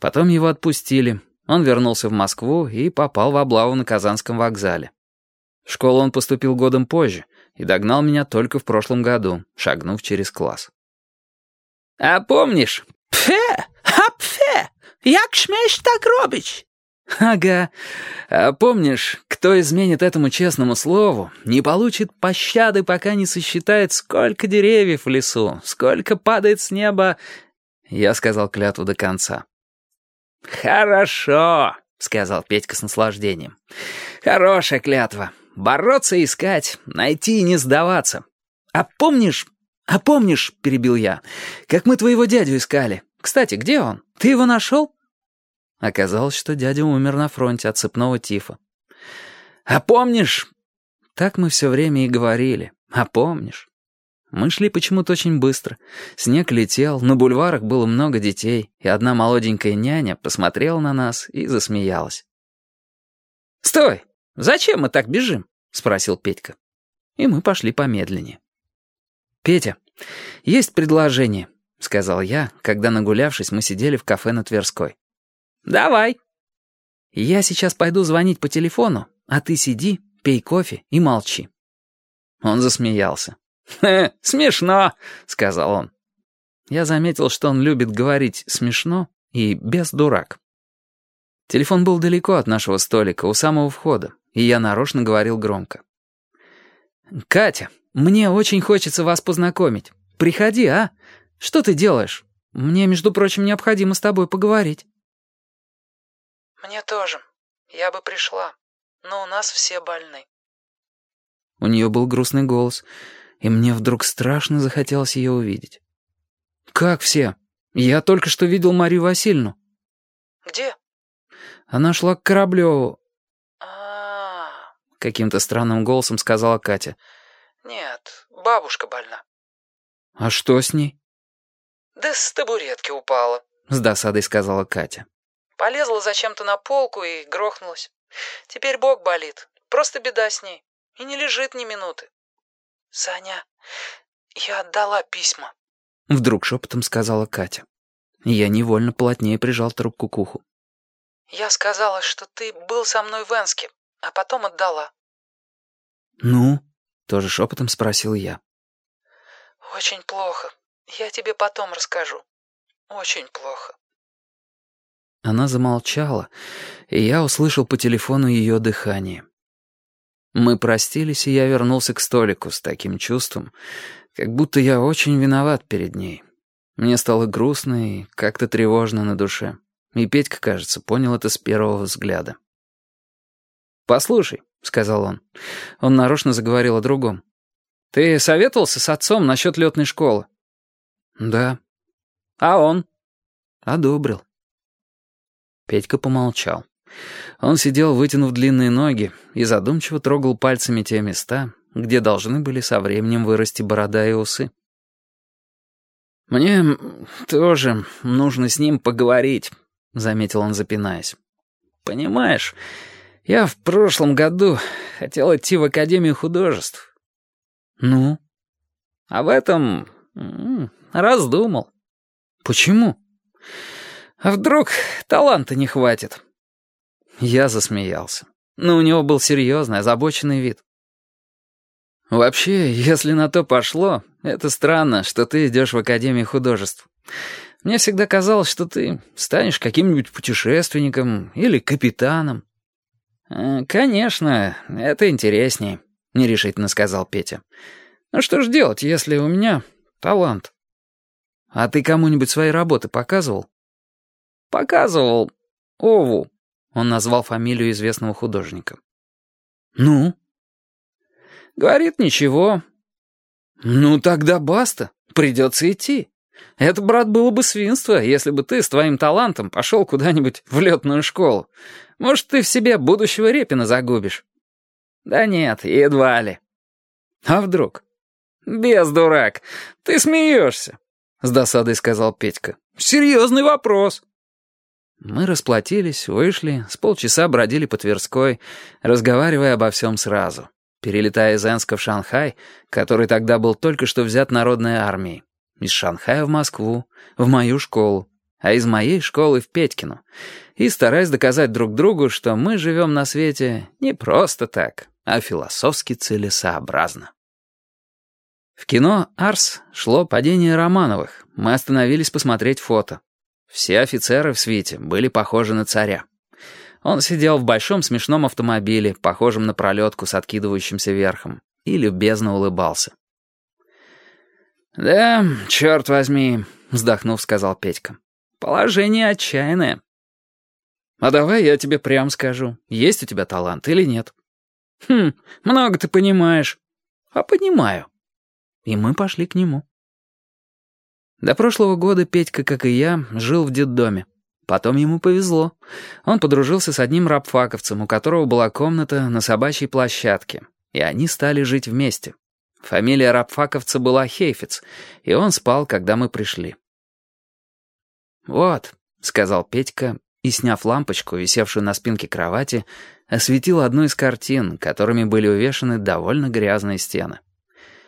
Потом его отпустили. Он вернулся в Москву и попал в облаву на Казанском вокзале. В школу он поступил годом позже и догнал меня только в прошлом году, шагнув через класс. «А помнишь? Пфе! А пфе! Як шмеешь так робить?» «Ага. А помнишь, кто изменит этому честному слову, не получит пощады, пока не сосчитает, сколько деревьев в лесу, сколько падает с неба...» Я сказал клятву до конца. «Хорошо», — сказал Петька с наслаждением. «Хорошая клятва. Бороться искать, найти и не сдаваться. А помнишь, а помнишь, — перебил я, — как мы твоего дядю искали? Кстати, где он? Ты его нашел?» Оказалось, что дядя умер на фронте от цепного тифа. «А помнишь...» Так мы все время и говорили. «А помнишь?» Мы шли почему-то очень быстро. Снег летел, на бульварах было много детей, и одна молоденькая няня посмотрела на нас и засмеялась. «Стой! Зачем мы так бежим?» — спросил Петька. И мы пошли помедленнее. «Петя, есть предложение», — сказал я, когда, нагулявшись, мы сидели в кафе на Тверской. «Давай». «Я сейчас пойду звонить по телефону, а ты сиди, пей кофе и молчи». Он засмеялся. «Хе, смешно», — сказал он. Я заметил, что он любит говорить смешно и без дурак. Телефон был далеко от нашего столика, у самого входа, и я нарочно говорил громко. «Катя, мне очень хочется вас познакомить. Приходи, а? Что ты делаешь? Мне, между прочим, необходимо с тобой поговорить». «Мне тоже. Я бы пришла, но у нас все больны». У нее был грустный голос — и мне вдруг страшно захотелось ее увидеть. «Как все? Я только что видел Марию Васильевну». «Где?» «Она шла к Кораблеву». А, каким-то странным голосом сказала Катя. «Нет, бабушка больна». «А что с ней?» «Да с табуретки упала», — с досадой сказала Катя. «Полезла зачем-то на полку и грохнулась. Теперь бок болит. Просто беда с ней. И не лежит ни минуты. «Саня, я отдала письма», — вдруг шепотом сказала Катя. Я невольно плотнее прижал трубку к уху. «Я сказала, что ты был со мной в Энске, а потом отдала». «Ну?» — тоже шепотом спросил я. «Очень плохо. Я тебе потом расскажу. Очень плохо». Она замолчала, и я услышал по телефону ее дыхание. Мы простились, и я вернулся к столику с таким чувством, как будто я очень виноват перед ней. Мне стало грустно и как-то тревожно на душе. И Петька, кажется, понял это с первого взгляда. «Послушай», — сказал он, — он нарочно заговорил о другом. «Ты советовался с отцом насчет летной школы?» «Да». «А он?» «Одобрил». Петька помолчал. Он сидел, вытянув длинные ноги, и задумчиво трогал пальцами те места, где должны были со временем вырасти борода и усы. «Мне тоже нужно с ним поговорить», — заметил он, запинаясь. «Понимаешь, я в прошлом году хотел идти в Академию художеств». «Ну?» «А в этом раздумал». «Почему?» «А вдруг таланта не хватит?» Я засмеялся. Но у него был серьезный, озабоченный вид. «Вообще, если на то пошло, это странно, что ты идешь в Академию художеств. Мне всегда казалось, что ты станешь каким-нибудь путешественником или капитаном». «Э, «Конечно, это интереснее», — нерешительно сказал Петя. «Ну что ж делать, если у меня талант?» «А ты кому-нибудь свои работы показывал?» «Показывал Ову». Он назвал фамилию известного художника. «Ну?» «Говорит, ничего». «Ну тогда баста. Придется идти. Это, брат, было бы свинство, если бы ты с твоим талантом пошел куда-нибудь в летную школу. Может, ты в себе будущего Репина загубишь». «Да нет, едва ли». «А вдруг?» «Без дурак. Ты смеешься», — с досадой сказал Петька. «Серьезный вопрос». Мы расплатились, вышли, с полчаса бродили по Тверской, разговаривая обо всем сразу, перелетая из Энска в Шанхай, который тогда был только что взят народной армией, из Шанхая в Москву, в мою школу, а из моей школы в Петькину, и стараясь доказать друг другу, что мы живем на свете не просто так, а философски целесообразно. В кино «Арс» шло падение Романовых. Мы остановились посмотреть фото. Все офицеры в свите были похожи на царя. Он сидел в большом смешном автомобиле, похожем на пролетку с откидывающимся верхом, и любезно улыбался. «Да, черт возьми», — вздохнув, сказал Петька. «Положение отчаянное». «А давай я тебе прям скажу, есть у тебя талант или нет?» «Хм, много ты понимаешь». «А понимаю». И мы пошли к нему. До прошлого года Петька, как и я, жил в детдоме. Потом ему повезло. Он подружился с одним рабфаковцем, у которого была комната на собачьей площадке, и они стали жить вместе. Фамилия рабфаковца была Хейфиц, и он спал, когда мы пришли. «Вот», — сказал Петька, и, сняв лампочку, висевшую на спинке кровати, осветил одну из картин, которыми были увешаны довольно грязные стены.